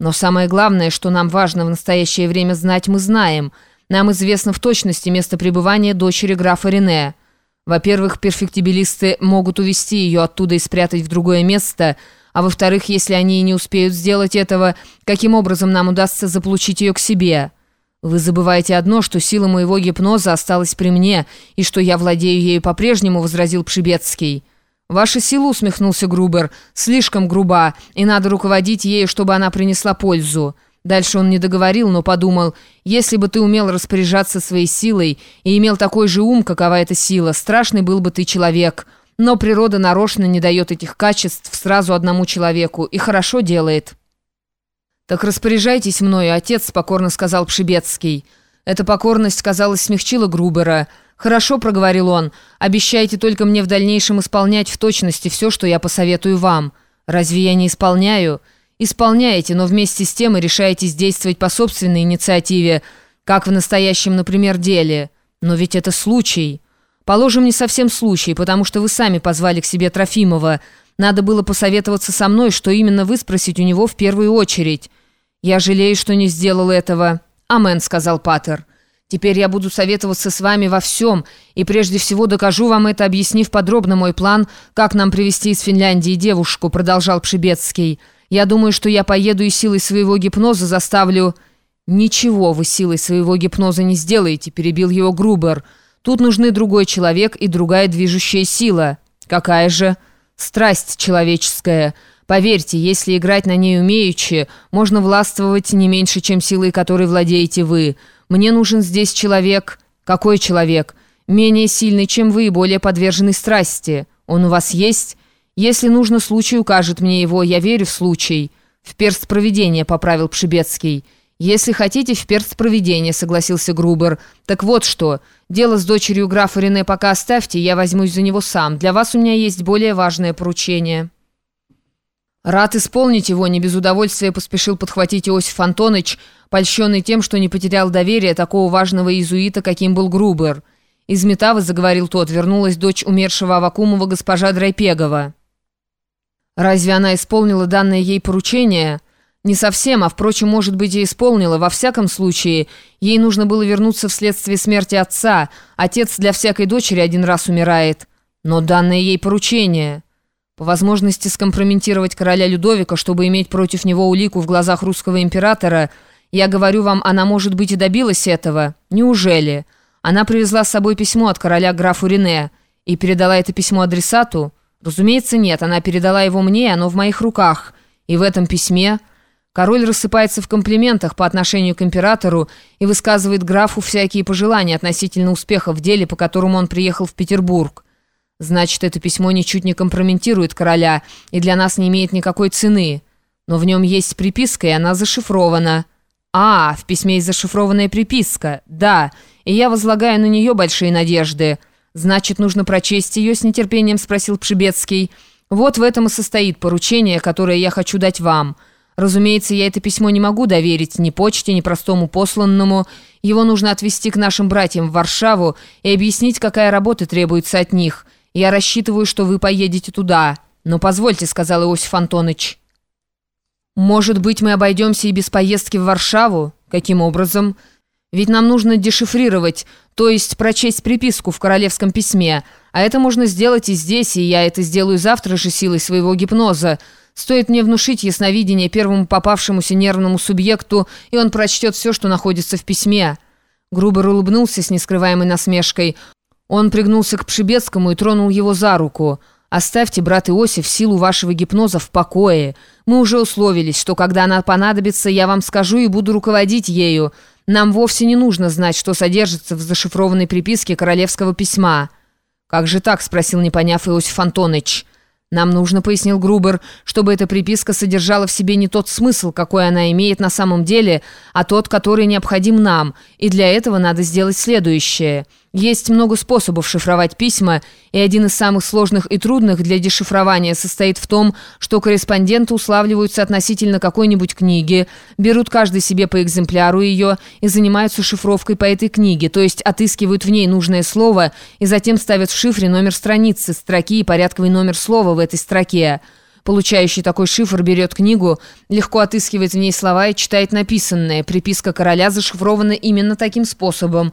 Но самое главное, что нам важно в настоящее время знать, мы знаем. Нам известно в точности место пребывания дочери графа Рене. Во-первых, перфектибилисты могут увести ее оттуда и спрятать в другое место, а во-вторых, если они и не успеют сделать этого, каким образом нам удастся заполучить ее к себе? Вы забываете одно, что сила моего гипноза осталась при мне, и что я владею ею по-прежнему, возразил Пшибецкий. «Ваша сила», — усмехнулся Грубер, — «слишком груба, и надо руководить ею, чтобы она принесла пользу». Дальше он не договорил, но подумал, если бы ты умел распоряжаться своей силой и имел такой же ум, какова эта сила, страшный был бы ты человек. Но природа нарочно не дает этих качеств сразу одному человеку и хорошо делает. «Так распоряжайтесь мною, отец», — покорно сказал Пшибецкий. Эта покорность, казалось, смягчила Грубера. «Хорошо», — проговорил он, — «обещайте только мне в дальнейшем исполнять в точности все, что я посоветую вам. Разве я не исполняю?» Исполняете, но вместе с тем и решаетесь действовать по собственной инициативе, как в настоящем, например, деле. Но ведь это случай. Положим, не совсем случай, потому что вы сами позвали к себе Трофимова. Надо было посоветоваться со мной, что именно вы спросить у него в первую очередь. Я жалею, что не сделал этого. Амен, сказал Паттер. Теперь я буду советоваться с вами во всем, и прежде всего докажу вам это, объяснив подробно мой план, как нам привести из Финляндии девушку, продолжал Пшибецкий. Я думаю, что я поеду и силой своего гипноза заставлю...» «Ничего вы силой своего гипноза не сделаете», — перебил его Грубер. «Тут нужны другой человек и другая движущая сила». «Какая же?» «Страсть человеческая». Поверьте, если играть на ней умеючи, можно властвовать не меньше, чем силой, которой владеете вы. Мне нужен здесь человек... Какой человек? Менее сильный, чем вы, и более подверженный страсти. Он у вас есть? Если нужно, случай укажет мне его, я верю в случай. В перст проведения, поправил Пшибецкий. «Если хотите, в перст проведения», — согласился Грубер. «Так вот что. Дело с дочерью графа Рене пока оставьте, я возьмусь за него сам. Для вас у меня есть более важное поручение». Рад исполнить его, не без удовольствия поспешил подхватить Иосиф Антонович, польщенный тем, что не потерял доверия такого важного иезуита, каким был Грубер. Из Метавы, заговорил тот, вернулась дочь умершего Авакумова госпожа Драйпегова. Разве она исполнила данное ей поручение? Не совсем, а, впрочем, может быть, и исполнила. Во всяком случае, ей нужно было вернуться вследствие смерти отца. Отец для всякой дочери один раз умирает. Но данное ей поручение... По возможности скомпрометировать короля Людовика, чтобы иметь против него улику в глазах русского императора, я говорю вам, она, может быть, и добилась этого. Неужели? Она привезла с собой письмо от короля графу Рене и передала это письмо адресату? Разумеется, нет. Она передала его мне, оно в моих руках. И в этом письме король рассыпается в комплиментах по отношению к императору и высказывает графу всякие пожелания относительно успеха в деле, по которому он приехал в Петербург. Значит, это письмо ничуть не компрометирует короля и для нас не имеет никакой цены. Но в нем есть приписка, и она зашифрована. А, в письме есть зашифрованная приписка. Да, и я возлагаю на нее большие надежды. «Значит, нужно прочесть ее?» — с нетерпением спросил Пшибецкий. «Вот в этом и состоит поручение, которое я хочу дать вам. Разумеется, я это письмо не могу доверить ни почте, ни простому посланному. Его нужно отвезти к нашим братьям в Варшаву и объяснить, какая работа требуется от них. Я рассчитываю, что вы поедете туда. Но позвольте», — сказал Иосиф Антонович. «Может быть, мы обойдемся и без поездки в Варшаву? Каким образом?» Ведь нам нужно дешифрировать, то есть прочесть приписку в королевском письме. А это можно сделать и здесь, и я это сделаю завтра же силой своего гипноза. Стоит мне внушить ясновидение первому попавшемуся нервному субъекту, и он прочтет все, что находится в письме». Грубер улыбнулся с нескрываемой насмешкой. Он пригнулся к Пшибецкому и тронул его за руку. «Оставьте, брат Иосиф, силу вашего гипноза в покое. Мы уже условились, что когда она понадобится, я вам скажу и буду руководить ею». Нам вовсе не нужно знать, что содержится в зашифрованной приписке королевского письма». «Как же так?» — спросил, не поняв Иосиф Антонович. «Нам нужно», — пояснил Грубер, «чтобы эта приписка содержала в себе не тот смысл, какой она имеет на самом деле, а тот, который необходим нам, и для этого надо сделать следующее». Есть много способов шифровать письма, и один из самых сложных и трудных для дешифрования состоит в том, что корреспонденты уславливаются относительно какой-нибудь книги, берут каждый себе по экземпляру ее и занимаются шифровкой по этой книге, то есть отыскивают в ней нужное слово и затем ставят в шифре номер страницы, строки и порядковый номер слова в этой строке. Получающий такой шифр берет книгу, легко отыскивает в ней слова и читает написанное. Приписка короля зашифрована именно таким способом.